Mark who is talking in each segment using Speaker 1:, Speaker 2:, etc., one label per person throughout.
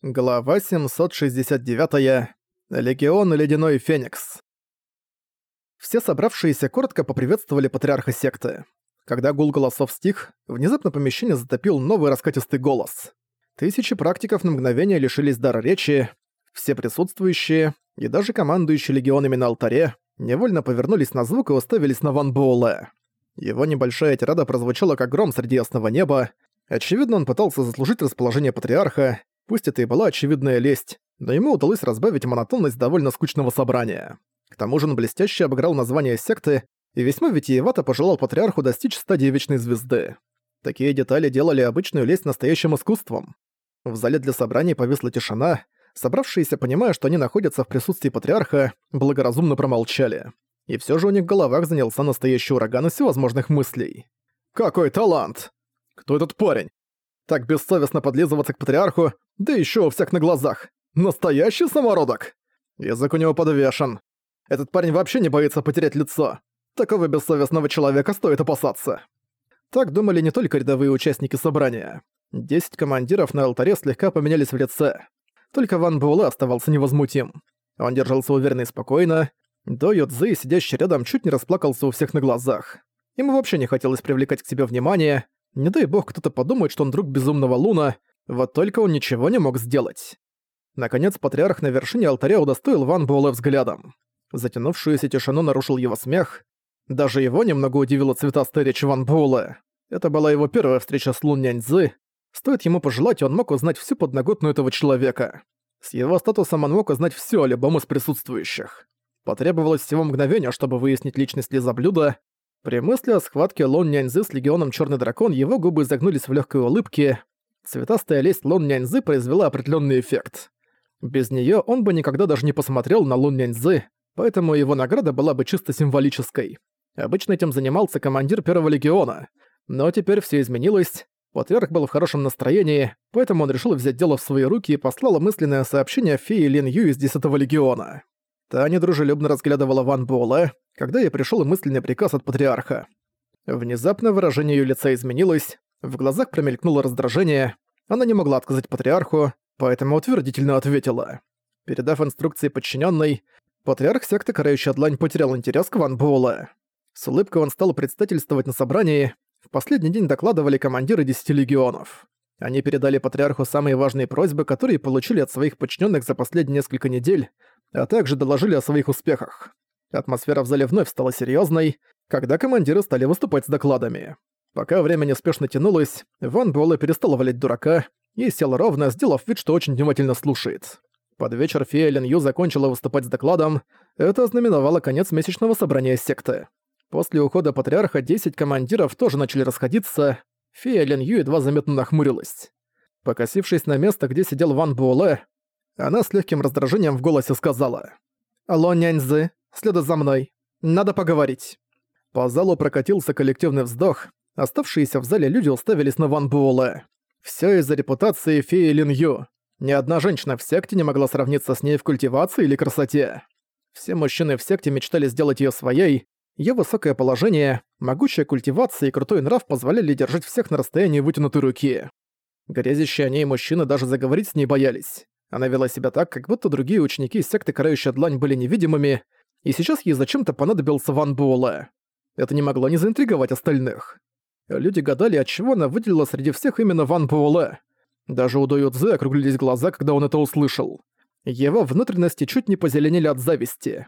Speaker 1: Глава 769. Легион Ледяной Феникс. Все собравшиеся коротко поприветствовали патриарха секты. Когда гул голосов стих, внезапно помещение затопил новый раскатистый голос. Тысячи практиков на мгновение лишились дара речи, все присутствующие, и даже командующие легионами на алтаре, невольно повернулись на звук и уставились на Ван Буэлэ. Его небольшая тирада прозвучала как гром среди ясного неба, Очевидно, он пытался заслужить расположение патриарха, Пусть это и была очевидная лесть, но ему удалось разбавить монотонность довольно скучного собрания. К тому же он блестяще обыграл название секты и весьма витиевато пожелал патриарху достичь стадии Вечной Звезды. Такие детали делали обычную лесть настоящим искусством. В зале для собраний повисла тишина, собравшиеся, понимая, что они находятся в присутствии патриарха, благоразумно промолчали. И все же у них в головах занялся настоящий ураган из всевозможных мыслей. «Какой талант! Кто этот парень? Так бессовестно подлизываться к патриарху, да еще у всех на глазах. Настоящий самородок. Язык у него подвешен. Этот парень вообще не боится потерять лицо. Такого бессовестного человека стоит опасаться. Так думали не только рядовые участники собрания. Десять командиров на алтаре слегка поменялись в лице. Только Ван Буэлэ оставался невозмутим. Он держался уверенно и спокойно. До Юдзы, сидящий рядом, чуть не расплакался у всех на глазах. Ему вообще не хотелось привлекать к себе внимание, не дай бог кто-то подумает, что он друг безумного Луна, вот только он ничего не мог сделать. Наконец, патриарх на вершине алтаря удостоил Ван Буэлэ взглядом. Затянувшуюся тишину нарушил его смех. Даже его немного удивила цветастая речь Ван Буэлэ. Это была его первая встреча с Лун Няньцзы. Стоит ему пожелать, он мог узнать всю подноготную этого человека. С его статусом он мог узнать все о любом из присутствующих. Потребовалось всего мгновения, чтобы выяснить личность лизоблюда, при мысли о схватке Лон Няньзы с легионом Черный Дракон его губы загнулись в легкой улыбке. Цветастая лесть Лон Няньзы произвела определенный эффект. Без нее он бы никогда даже не посмотрел на Лун Няньзы, поэтому его награда была бы чисто символической. Обычно этим занимался командир Первого Легиона. Но теперь все изменилось. Патриарх был в хорошем настроении, поэтому он решил взять дело в свои руки и послал мысленное сообщение фее Лин Ю из Десятого Легиона. Та недружелюбно разглядывала Ван Буэлэ, когда ей пришел мысленный приказ от патриарха. Внезапно выражение ее лица изменилось, в глазах промелькнуло раздражение, она не могла отказать патриарху, поэтому утвердительно ответила. Передав инструкции подчиненной, патриарх секты Карающая Длань потерял интерес к Ван Буэлэ. С улыбкой он стал предстательствовать на собрании, в последний день докладывали командиры десяти легионов. Они передали патриарху самые важные просьбы, которые получили от своих подчиненных за последние несколько недель, а также доложили о своих успехах. Атмосфера в зале вновь стала серьезной, когда командиры стали выступать с докладами. Пока время неспешно тянулось, Ван Буэлэ перестал валять дурака и сел ровно, сделав вид, что очень внимательно слушает. Под вечер фея Лин Ю закончила выступать с докладом, это ознаменовало конец месячного собрания секты. После ухода патриарха 10 командиров тоже начали расходиться, фея Лин Ю едва заметно нахмурилась. Покосившись на место, где сидел Ван Буэлэ, она с легким раздражением в голосе сказала. «Алло, няньзы, следуй за мной. Надо поговорить». По залу прокатился коллективный вздох, оставшиеся в зале люди уставились на Ван Буэлэ. Всё из-за репутации феи Лин Ю. Ни одна женщина в секте не могла сравниться с ней в культивации или красоте. Все мужчины в секте мечтали сделать её своей, Её высокое положение, могучая культивация и крутой нрав позволяли держать всех на расстоянии вытянутой руки. Грязящие о ней мужчины даже заговорить с ней боялись. Она вела себя так, как будто другие ученики секты Карающая Длань были невидимыми, и сейчас ей зачем-то понадобился Ван Буэлэ. Это не могло не заинтриговать остальных. Люди гадали, отчего она выделила среди всех именно Ван Буэлэ. Даже у До Цзэ округлились глаза, когда он это услышал. Его внутренности чуть не позеленели от зависти.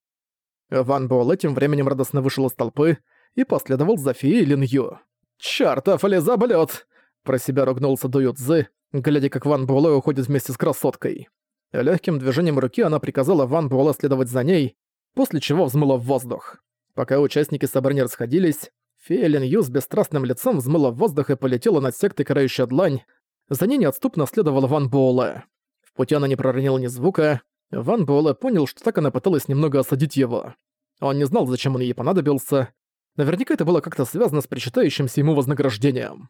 Speaker 1: Ван Буэлэ тем временем радостно вышел из толпы и последовал за феей Лин Ю. «Чёртов лизоблёд!» Про себя ругнулся До Цзэ, глядя, как Ван Буэлэ уходит вместе с красоткой. Легким движением руки она приказала Ван Буэлэ следовать за ней, после чего взмыла в воздух. Пока участники собрания расходились, фея Лин с бесстрастным лицом взмыла в воздух и полетела над сектой Карающая Длань. За ней неотступно следовала Ван Буэлэ. В пути она не проронила ни звука. Ван Буэлэ понял, что так она пыталась немного осадить его. Он не знал, зачем он ей понадобился. Наверняка это было как-то связано с причитающимся ему вознаграждением.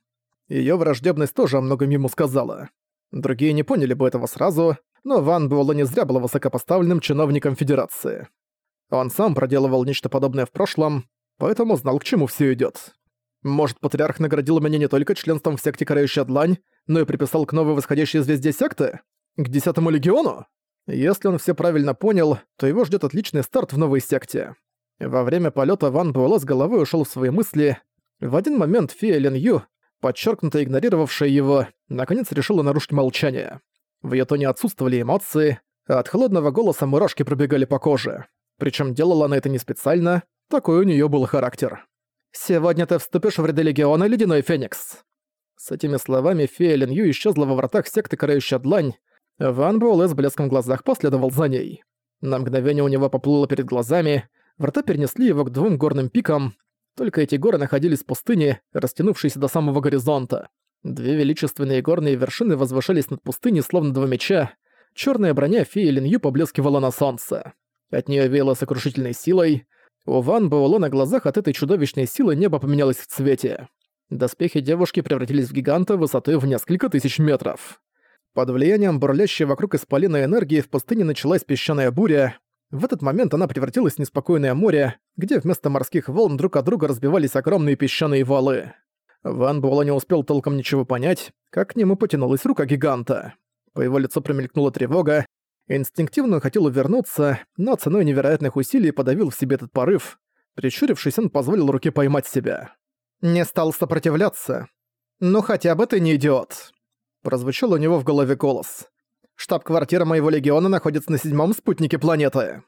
Speaker 1: Её враждебность тоже о многом ему сказала. Другие не поняли бы этого сразу, но Ван Буэлэ не зря был высокопоставленным чиновником Федерации. Он сам проделывал нечто подобное в прошлом, поэтому знал, к чему всё идёт. Может, патриарх наградил меня не только членством в секте Карающая Длань, но и приписал к новой восходящей звезде секты? К десятому легиону? Если он все правильно понял, то его ждет отличный старт в новой секте. Во время полета Ван Буэлэ с головой ушел в свои мысли. В один момент фея Лен Ю, подчеркнуто игнорировавшая его, наконец решила нарушить молчание. В её тоне отсутствовали эмоции, а от холодного голоса мурашки пробегали по коже. Причем делала она это не специально, такой у неё был характер. «Сегодня ты вступишь в ряды Легиона Ледяной Феникс». С этими словами фея Лин Ю исчезла во вратах секты Карающая Длань. Ван Буэлэ с блеском в глазах последовал за ней. На мгновение у него поплыло перед глазами, врата перенесли его к двум горным пикам, только эти горы находились в пустыне, растянувшейся до самого горизонта. Две величественные горные вершины возвышались над пустыней, словно два меча. Черная броня феи Линью поблескивала на солнце. От нее веяло сокрушительной силой. У Ван Буэлло на глазах от этой чудовищной силы небо поменялось в цвете. Доспехи девушки превратились в гиганта высотой в несколько тысяч метров. Под влиянием бурлящей вокруг исполина энергии в пустыне началась песчаная буря. В этот момент она превратилась в неспокойное море, где вместо морских волн друг от друга разбивались огромные песчаные валы. Ван Буэлло не успел толком ничего понять, как к нему потянулась рука гиганта. По его лицу промелькнула тревога. Инстинктивно хотел увернуться, но ценой невероятных усилий подавил в себе этот порыв. Прищурившись, он позволил руке поймать себя. «Не стал сопротивляться. Ну хотя бы ты не идиот!» Прозвучал у него в голове голос. «Штаб-квартира моего легиона находится на седьмом спутнике планеты».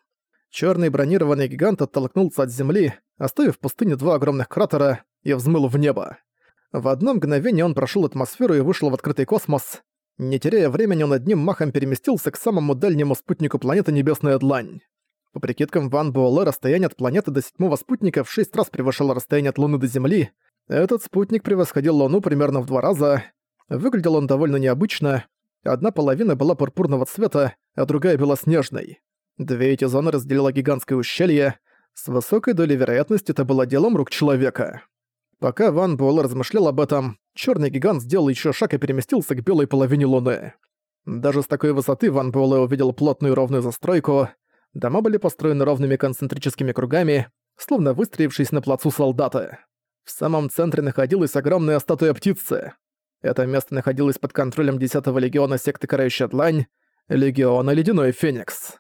Speaker 1: Черный бронированный гигант оттолкнулся от земли, оставив в пустыне два огромных кратера, и взмыл в небо. В одно мгновение он прошел атмосферу и вышел в открытый космос. Не теряя времени, он одним махом переместился к самому дальнему спутнику планеты Небесная Длань. По прикидкам Ван Буэлэ, расстояние от планеты до седьмого спутника в шесть раз превышало расстояние от Луны до Земли. Этот спутник превосходил Луну примерно в два раза. Выглядел он довольно необычно. Одна половина была пурпурного цвета, а другая белоснежной. Две эти зоны разделило гигантское ущелье. С высокой долей вероятности это было делом рук человека. Пока Ван Буэлэ размышлял об этом, черный гигант сделал еще шаг и переместился к белой половине Луны. Даже с такой высоты Ван Буэлэ увидел плотную ровную застройку. Дома были построены ровными концентрическими кругами, словно выстроившись на плацу солдаты. В самом центре находилась огромная статуя птицы. Это место находилось под контролем 10-го легиона секты Карающая Длань, легиона Ледяной Феникс.